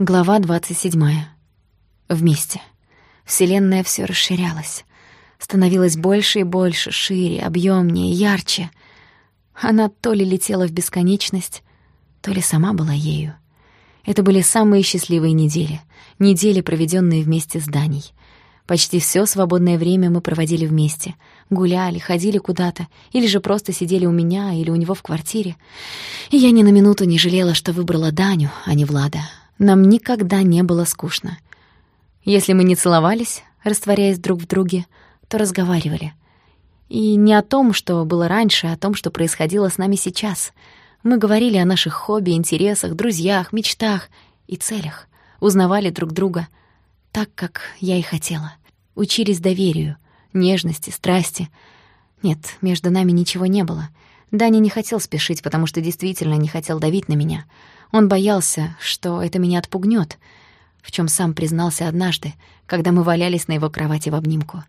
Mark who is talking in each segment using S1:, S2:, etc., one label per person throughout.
S1: Глава 27. Вместе. Вселенная все расширялась. Становилась больше и больше, шире, объемнее, ярче. Она то ли летела в бесконечность, то ли сама была ею. Это были самые счастливые недели. Недели, проведенные вместе с Даней. Почти все свободное время мы проводили вместе. Гуляли, ходили куда-то, или же просто сидели у меня или у него в квартире. И я ни на минуту не жалела, что выбрала Даню, а не Влада. Нам никогда не было скучно. Если мы не целовались, растворяясь друг в друге, то разговаривали. И не о том, что было раньше, а о том, что происходило с нами сейчас. Мы говорили о наших хобби, интересах, друзьях, мечтах и целях. Узнавали друг друга так, как я и хотела. Учились доверию, нежности, страсти. Нет, между нами ничего не было. Даня не хотел спешить, потому что действительно не хотел давить на меня — он боялся, что это меня отпугнет, в чем сам признался однажды, когда мы валялись на его кровати в обнимку.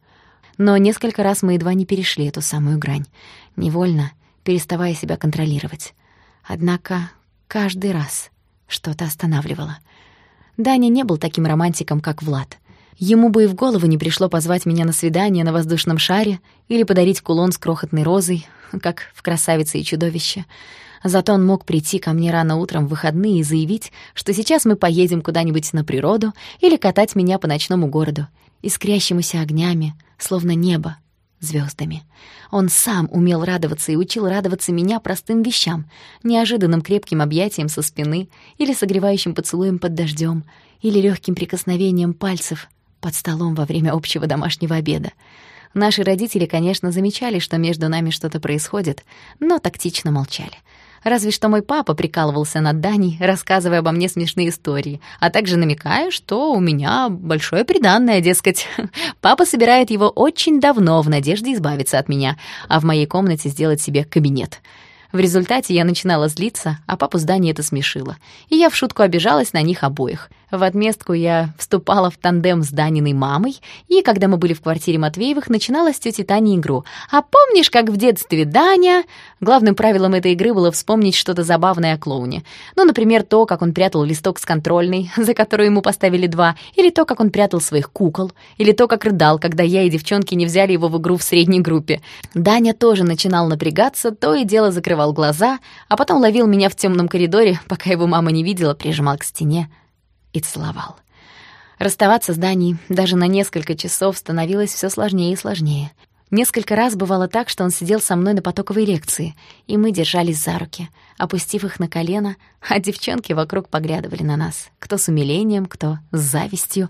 S1: Но несколько раз мы едва не перешли эту самую грань, невольно переставая себя контролировать. Однако каждый раз что-то останавливало. Даня не был таким романтиком, как Влад. Ему бы и в голову не пришло позвать меня на свидание на воздушном шаре или подарить кулон с крохотной розой, как в «Красавице и чудовище». Зато он мог прийти ко мне рано утром в выходные и заявить, что сейчас мы поедем куда-нибудь на природу или катать меня по ночному городу, искрящемуся огнями, словно небо, звездами. Он сам умел радоваться и учил радоваться меня простым вещам, неожиданным крепким объятием со спины или согревающим поцелуем под дождем, или легким прикосновением пальцев под столом во время общего домашнего обеда. Наши родители, конечно, замечали, что между нами что-то происходит, но тактично молчали. Разве что мой папа прикалывался над Даней, рассказывая обо мне смешные истории, а также намекая, что у меня большое приданное, дескать. Папа собирает его очень давно в надежде избавиться от меня, а в моей комнате сделать себе кабинет — в результате я начинала злиться, а папу здание это смешило. И я в шутку обижалась на них обоих. В отместку я вступала в тандем с Даниной мамой, и когда мы были в квартире Матвеевых, начинала с тетей Таней игру. «А помнишь, как в детстве Даня...» Главным правилом этой игры было вспомнить что-то забавное о клоуне. Ну, например, то, как он прятал листок с контрольной, за которую ему поставили два, или то, как он прятал своих кукол, или то, как рыдал, когда я и девчонки не взяли его в игру в средней группе. Даня тоже начинал напрягаться, то и дело закрывал глаза, а потом ловил меня в темном коридоре, пока его мама не видела, прижимал к стене и целовал. Расставаться с Даней даже на несколько часов становилось все сложнее и сложнее. Несколько раз бывало так, что он сидел со мной на потоковой лекции, и мы держались за руки, опустив их на колено, а девчонки вокруг поглядывали на нас, кто с умилением, кто с завистью.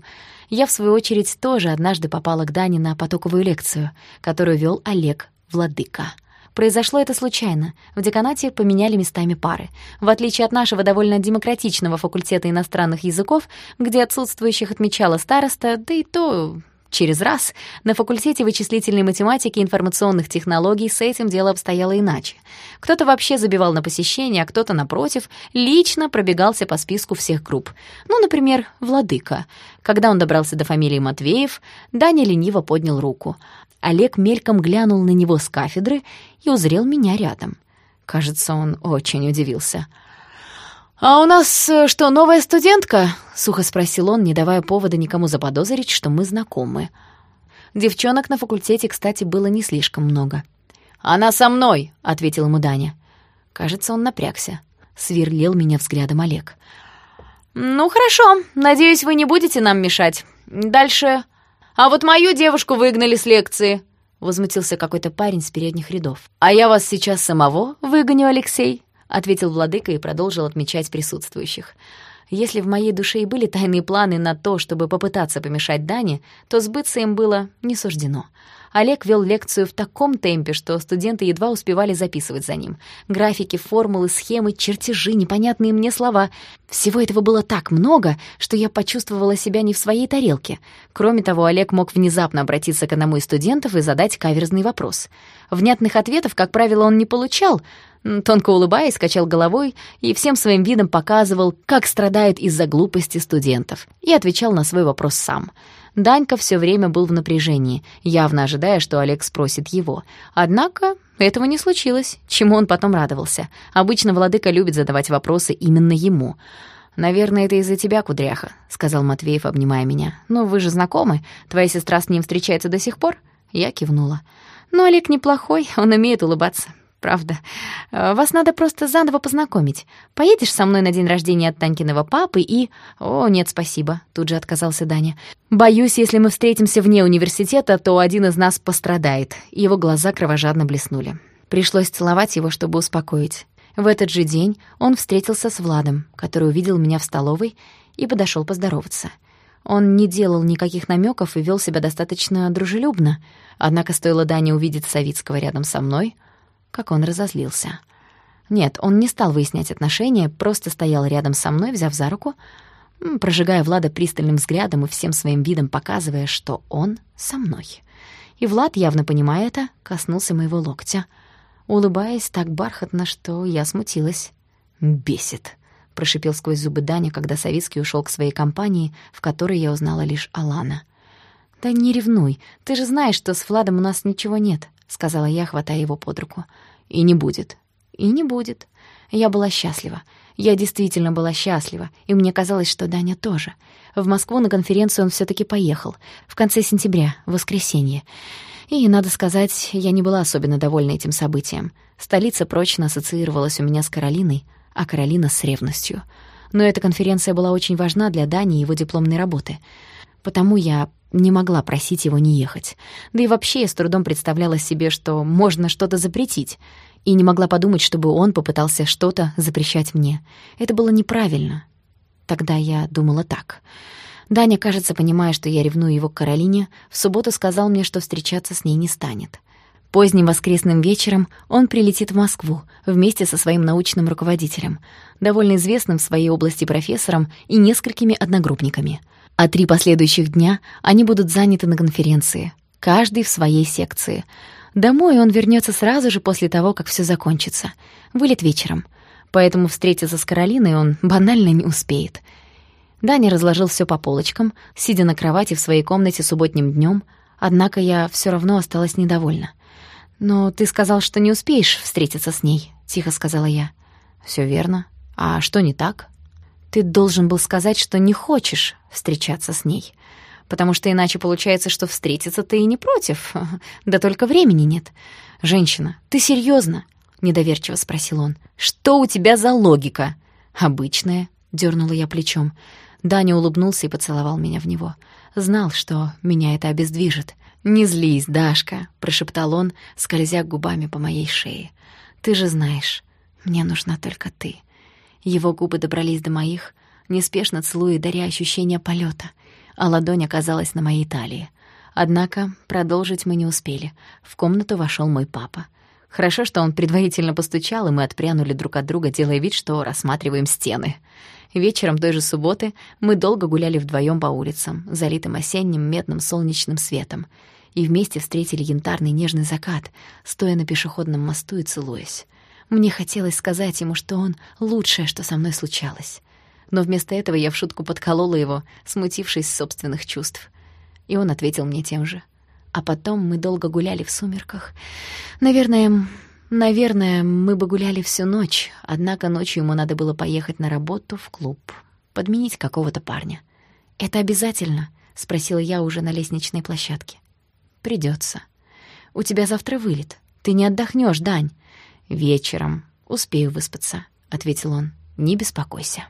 S1: Я, в свою очередь, тоже однажды попала к Дане на потоковую лекцию, которую вел Олег Владыка. Произошло это случайно. В деканате поменяли местами пары. В отличие от нашего довольно демократичного факультета иностранных языков, где отсутствующих отмечала староста, да и то через раз, на факультете вычислительной математики и информационных технологий с этим дело обстояло иначе. Кто-то вообще забивал на посещение, а кто-то, напротив, лично пробегался по списку всех групп. Ну, например, Владыка. Когда он добрался до фамилии Матвеев, Даня лениво поднял руку. Олег мельком глянул на него с кафедры и узрел меня рядом. Кажется, он очень удивился. «А у нас э, что, новая студентка?» — сухо спросил он, не давая повода никому заподозрить, что мы знакомы. Девчонок на факультете, кстати, было не слишком много. «Она со мной!» — ответил ему Даня. Кажется, он напрягся. Сверлил меня взглядом Олег. «Ну, хорошо. Надеюсь, вы не будете нам мешать. Дальше «А вот мою девушку выгнали с лекции», — возмутился какой-то парень с передних рядов. «А я вас сейчас самого выгоню, Алексей», — ответил владыка и продолжил отмечать присутствующих. Если в моей душе и были тайные планы на то, чтобы попытаться помешать Дане, то сбыться им было не суждено. Олег вел лекцию в таком темпе, что студенты едва успевали записывать за ним. Графики, формулы, схемы, чертежи, непонятные мне слова. Всего этого было так много, что я почувствовала себя не в своей тарелке. Кроме того, Олег мог внезапно обратиться к одному из студентов и задать каверзный вопрос. Внятных ответов, как правило, он не получал, Тонко улыбаясь, качал головой и всем своим видом показывал, как страдает из-за глупости студентов, и отвечал на свой вопрос сам. Данька все время был в напряжении, явно ожидая, что Олег спросит его. Однако этого не случилось, чему он потом радовался. Обычно владыка любит задавать вопросы именно ему. «Наверное, это из-за тебя, кудряха», — сказал Матвеев, обнимая меня. «Но вы же знакомы. Твоя сестра с ним встречается до сих пор?» Я кивнула. «Ну, Олег неплохой, он умеет улыбаться. Правда. Э, вас надо просто заново познакомить. Поедешь со мной на день рождения от Танькиного папы и... О, нет, спасибо, тут же отказался Даня. Боюсь, если мы встретимся вне университета, то один из нас пострадает. Его глаза кровожадно блеснули. Пришлось целовать его, чтобы успокоить. В этот же день он встретился с Владом, который увидел меня в столовой и подошел поздороваться. Он не делал никаких намеков и вел себя достаточно дружелюбно, однако стоило Дане увидеть Савицкого рядом со мной, как он разозлился. Нет, он не стал выяснять отношения, просто стоял рядом со мной, взяв за руку, прожигая Влада пристальным взглядом и всем своим видом показывая, что он со мной. И Влад, явно понимая это, коснулся моего локтя — улыбаясь так бархатно, что я смутилась. «Бесит», — прошипел сквозь зубы Даня, когда Савицкий ушел к своей компании, в которой я узнала лишь Алана. «Да не ревнуй, ты же знаешь, что с Владом у нас ничего нет», — сказала я, хватая его под руку. «И не будет». «И не будет». Я была счастлива. Я действительно была счастлива, и мне казалось, что Даня тоже. В Москву на конференцию он все таки поехал. В конце сентября, в воскресенье. И, надо сказать, я не была особенно довольна этим событием. Столица прочно ассоциировалась у меня с Каролиной, а Каролина — с ревностью. Но эта конференция была очень важна для Дани и его дипломной работы. Потому я не могла просить его не ехать. Да и вообще я с трудом представляла себе, что можно что-то запретить. И не могла подумать, чтобы он попытался что-то запрещать мне. Это было неправильно. Тогда я думала так — Даня, кажется, понимая, что я ревную его к Каролине, в субботу сказал мне, что встречаться с ней не станет. Поздним воскресным вечером он прилетит в Москву вместе со своим научным руководителем, довольно известным в своей области профессором и несколькими одногруппниками. А три последующих дня они будут заняты на конференции, каждый в своей секции. Домой он вернется сразу же после того, как все закончится. Вылет вечером. Поэтому встретиться с Каролиной он банально не успеет — Даня разложил все по полочкам, сидя на кровати в своей комнате субботним днем, однако я все равно осталась недовольна. «Но ты сказал, что не успеешь встретиться с ней», — тихо сказала я. Все верно. А что не так?» «Ты должен был сказать, что не хочешь встречаться с ней, потому что иначе получается, что встретиться ты и не против, да только времени нет. Женщина, ты серьезно? недоверчиво спросил он. «Что у тебя за логика?» «Обычная», — дернула я плечом. Даня улыбнулся и поцеловал меня в него. Знал, что меня это обездвижит. «Не злись, Дашка», — прошептал он, скользя губами по моей шее. «Ты же знаешь, мне нужна только ты». Его губы добрались до моих, неспешно целуя, даря ощущение полета, а ладонь оказалась на моей талии. Однако продолжить мы не успели. В комнату вошел мой папа. Хорошо, что он предварительно постучал, и мы отпрянули друг от друга, делая вид, что рассматриваем стены. Вечером той же субботы мы долго гуляли вдвоем по улицам, залитым осенним медным солнечным светом, и вместе встретили янтарный нежный закат, стоя на пешеходном мосту и целуясь. Мне хотелось сказать ему, что он — лучшее, что со мной случалось. Но вместо этого я в шутку подколола его, смутившись собственных чувств. И он ответил мне тем же. А потом мы долго гуляли в сумерках. Наверное, Наверное, мы бы гуляли всю ночь, однако ночью ему надо было поехать на работу в клуб, подменить какого-то парня. «Это обязательно?» — спросила я уже на лестничной площадке. Придется. У тебя завтра вылет. Ты не отдохнешь, Дань?» «Вечером. Успею выспаться», — ответил он. «Не беспокойся».